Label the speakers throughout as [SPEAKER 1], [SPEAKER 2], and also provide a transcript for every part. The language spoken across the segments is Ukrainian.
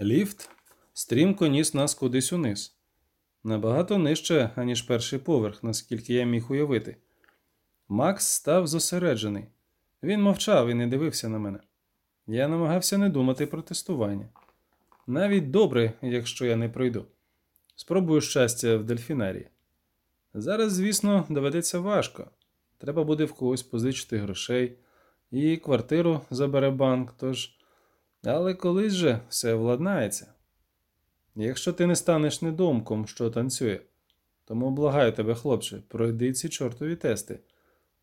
[SPEAKER 1] Ліфт стрімко ніс нас кудись униз. Набагато нижче, аніж перший поверх, наскільки я міг уявити. Макс став зосереджений. Він мовчав і не дивився на мене. Я намагався не думати про тестування. Навіть добре, якщо я не пройду. Спробую щастя в дельфінарії. Зараз, звісно, доведеться важко. Треба буде в когось позичити грошей, і квартиру забере банк, тож. Але колись же все владнається. Якщо ти не станеш недомком, що танцює, тому благаю тебе, хлопче, пройди ці чортові тести.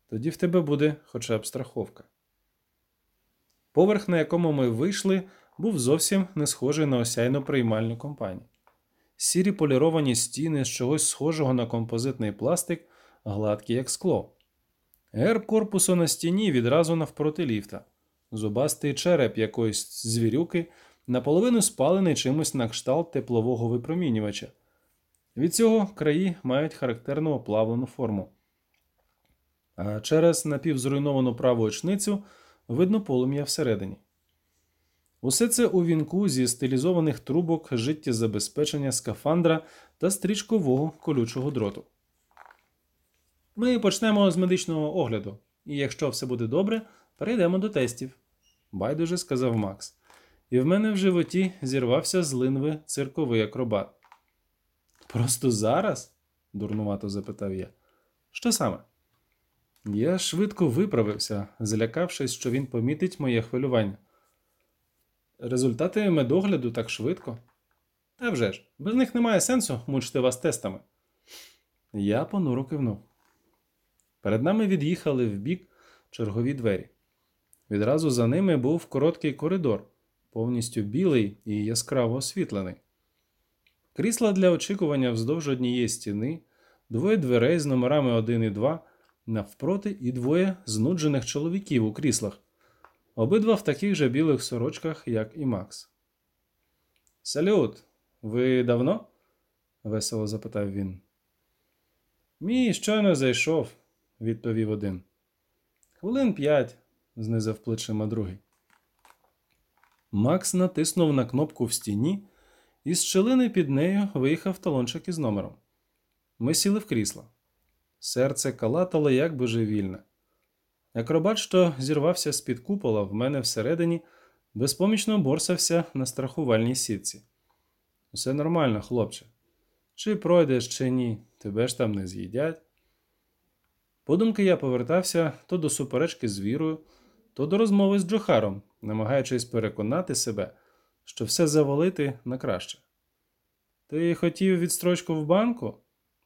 [SPEAKER 1] Тоді в тебе буде хоча б страховка. Поверх, на якому ми вийшли, був зовсім не схожий на осяйну приймальну компанію. Сірі поліровані стіни з чогось схожого на композитний пластик, гладкі, як скло. Герб корпусу на стіні відразу навпроти ліфта, зубастий череп якоїсь звірюки, наполовину спалений чимось на кшталт теплового випромінювача. Від цього краї мають характерну оплавлену форму. А через напівзруйновану праву очницю видно полум'я всередині. Усе це у вінку зі стилізованих трубок життєзабезпечення скафандра та стрічкового колючого дроту. Ми почнемо з медичного огляду, і якщо все буде добре, перейдемо до тестів, байдуже сказав Макс. І в мене в животі зірвався з линви цирковий акробат. Просто зараз? дурнувато запитав я. Що саме? Я швидко виправився, злякавшись, що він помітить моє хвилювання. Результати медогляду так швидко. А вже ж, без них немає сенсу мучити вас тестами. Я понуро кивнув. Перед нами від'їхали вбік чергові двері. Відразу за ними був короткий коридор, повністю білий і яскраво освітлений. Крісла для очікування вздовж однієї стіни, двоє дверей з номерами 1 і 2, навпроти і двоє знуджених чоловіків у кріслах, обидва в таких же білих сорочках, як і Макс. Салют, ви давно? весело запитав він. Мій щойно зайшов, відповів один. Хвилин п'ять, знизав плечима другий. Макс натиснув на кнопку в стіні, і з щелини під нею виїхав талончик із номером. Ми сіли в крісло. Серце калатало як божевільне. Акробат, що зірвався з-під купола в мене всередині, безпомічно борсався на страхувальній сітці. Усе нормально, хлопче. Чи пройдеш, чи ні, тебе ж там не з'їдять. Подумки я повертався то до суперечки з вірою, то до розмови з Джохаром, намагаючись переконати себе, що все завалити на краще. Ти хотів відстрочку в банку?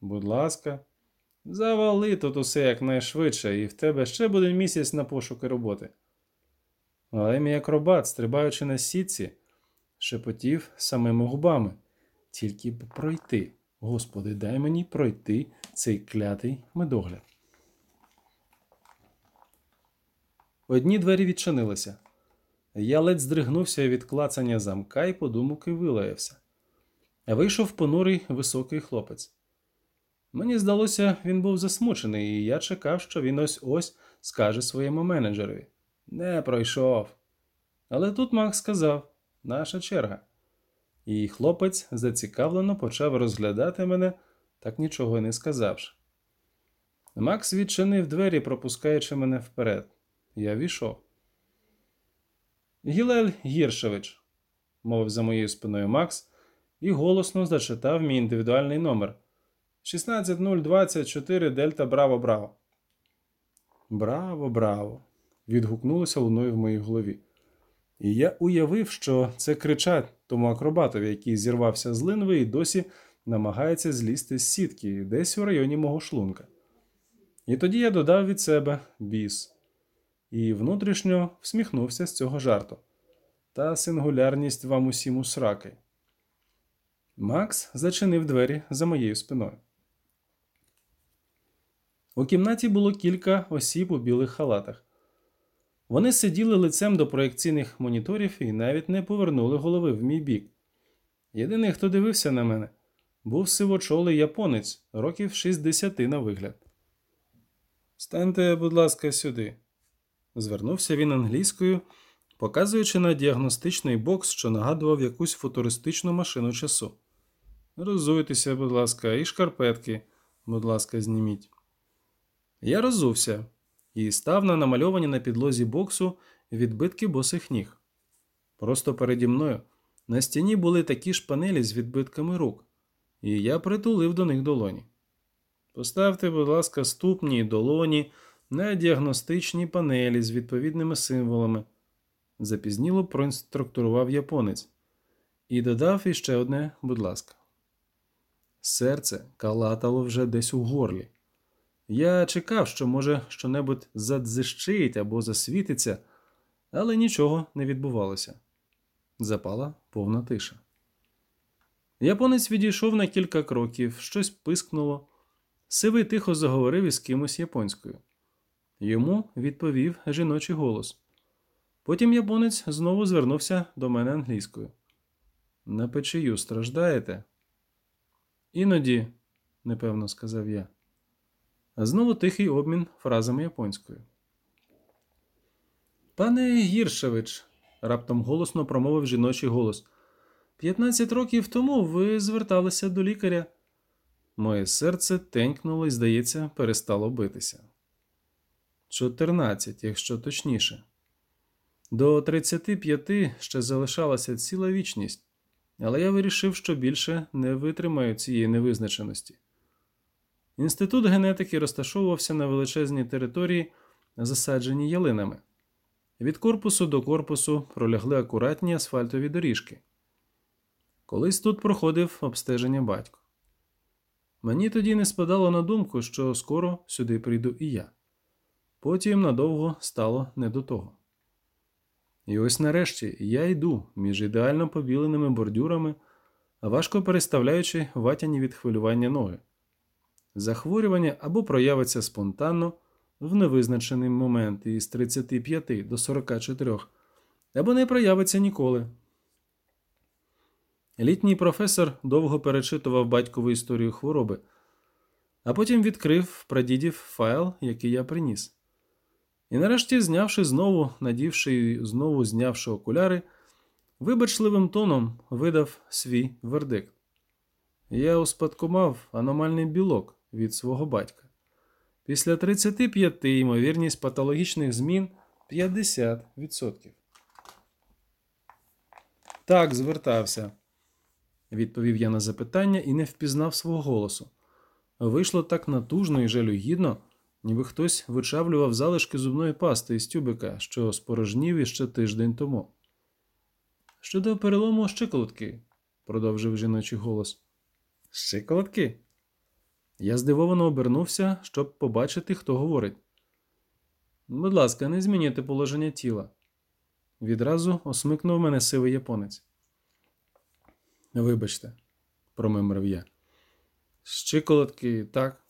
[SPEAKER 1] Будь ласка, завали тут усе якнайшвидше, і в тебе ще буде місяць на пошуки роботи. Але мій акробат, стрибаючи на сітці, шепотів самими губами. Тільки б пройти. Господи, дай мені пройти цей клятий медогляд. Одні двері відчинилися. Я ледь здригнувся від клацання замка і подумки вилаявся. Вийшов понурий високий хлопець. Мені здалося, він був засмучений, і я чекав, що він ось ось скаже своєму менеджерові. Не пройшов. Але тут Макс сказав наша черга. І хлопець зацікавлено почав розглядати мене, так нічого й не сказавши. Макс відчинив двері, пропускаючи мене вперед. Я війшов. Гілель Гіршевич, мовив за моєю спиною Макс, і голосно зачитав мій індивідуальний номер 16024 Дельта Браво Браво. Браво, браво! відгукнулося луною в моїй голові. І я уявив, що це кричать тому акробатові, який зірвався з линви і досі намагається злізти з сітки десь у районі мого шлунка. І тоді я додав від себе біс і внутрішньо всміхнувся з цього жарту. Та сингулярність вам усім у сраки. Макс зачинив двері за моєю спиною. У кімнаті було кілька осіб у білих халатах. Вони сиділи лицем до проєкційних моніторів і навіть не повернули голови в мій бік. Єдиний, хто дивився на мене, був сивочолий японець, років 60 на вигляд. Станьте, будь ласка, сюди, звернувся він англійською показуючи на діагностичний бокс, що нагадував якусь футуристичну машину часу. Розуйтеся, будь ласка, і шкарпетки, будь ласка, зніміть. Я розувся і став на намальовані на підлозі боксу відбитки босих ніг. Просто переді мною на стіні були такі ж панелі з відбитками рук, і я притулив до них долоні. Поставте, будь ласка, ступні і долоні на діагностичні панелі з відповідними символами. Запізніло проінструктурував японець і додав іще одне, будь ласка. Серце калатало вже десь у горлі. Я чекав, що може щонебудь задзищить або засвітиться, але нічого не відбувалося. Запала повна тиша. Японець відійшов на кілька кроків, щось пискнуло. Сивий тихо заговорив із кимось японською. Йому відповів жіночий голос. Потім японець знову звернувся до мене англійською. На печію страждаєте? Іноді, непевно сказав я. Знову тихий обмін фразами японською. Пане Гіршевич, раптом голосно промовив жіночий голос. П'ятнадцять років тому ви зверталися до лікаря. Моє серце тенькнуло і, здається, перестало битися. Чотирнадцять, якщо точніше. До 35 ще залишалася ціла вічність, але я вирішив, що більше не витримаю цієї невизначеності. Інститут генетики розташовувався на величезній території, засадженій ялинами. Від корпусу до корпусу пролягли акуратні асфальтові доріжки. Колись тут проходив обстеження батько. Мені тоді не спадало на думку, що скоро сюди прийду і я. Потім надовго стало не до того. І ось нарешті я йду між ідеально побіленими бордюрами, важко переставляючи ватяні від хвилювання ноги. Захворювання або проявиться спонтанно в невизначений момент із 35 до 44, або не проявиться ніколи. Літній професор довго перечитував батькову історію хвороби, а потім відкрив прадідів файл, який я приніс. І нарешті, знявши знову, надівши і знову знявши окуляри, вибачливим тоном видав свій вердикт. Я успадкував аномальний білок від свого батька. Після 35 ймовірність патологічних змін 50%. Так, звертався, відповів я на запитання і не впізнав свого голосу. Вийшло так натужно і жалюгідно, ніби хтось вичавлював залишки зубної пасти із тюбика, що спорожнів іще тиждень тому. Щодо перелому щиколотки, продовжив жіночий голос. Щиколотки? Я здивовано обернувся, щоб побачити, хто говорить. Будь ласка, не змінюйте положення тіла. Відразу осмикнув мене сивий японець. Вибачте, промимрив я. Щиколотки, так.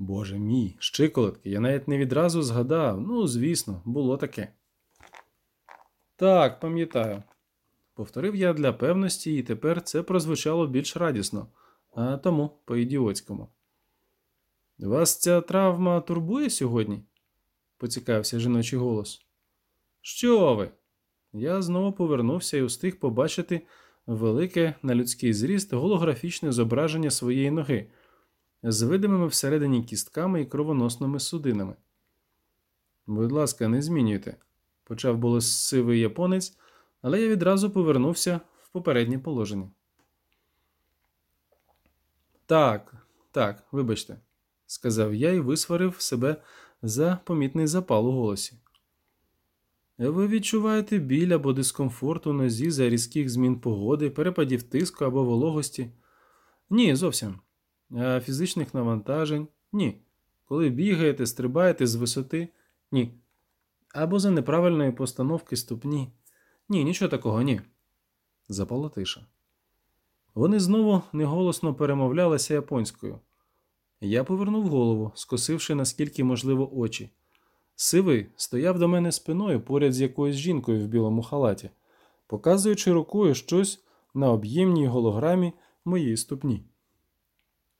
[SPEAKER 1] Боже мій, щиколотки, я навіть не відразу згадав. Ну, звісно, було таке. Так, пам'ятаю. Повторив я для певності, і тепер це прозвучало більш радісно, а тому по-ідіотському. Вас ця травма турбує сьогодні? поцікавився жіночий голос. Що ви? Я знову повернувся і устиг побачити велике на людський зріст голографічне зображення своєї ноги з видимими всередині кістками і кровоносними судинами. Будь ласка, не змінюйте, почав було сивий японець, але я відразу повернувся в попереднє положення. Так, так, вибачте, сказав я і висварив себе за помітний запал у голосі. Ви відчуваєте біль або дискомфорт у нозі за різких змін погоди, перепадів тиску або вологості? Ні, зовсім. Фізичних навантажень? Ні. Коли бігаєте, стрибаєте з висоти? Ні. Або за неправильної постановки ступні? Ні, нічого такого, ні. Запала тиша. Вони знову неголосно перемовлялися японською. Я повернув голову, скосивши наскільки можливо очі. Сивий стояв до мене спиною поряд з якоюсь жінкою в білому халаті, показуючи рукою щось на об'ємній голограмі моєї ступні.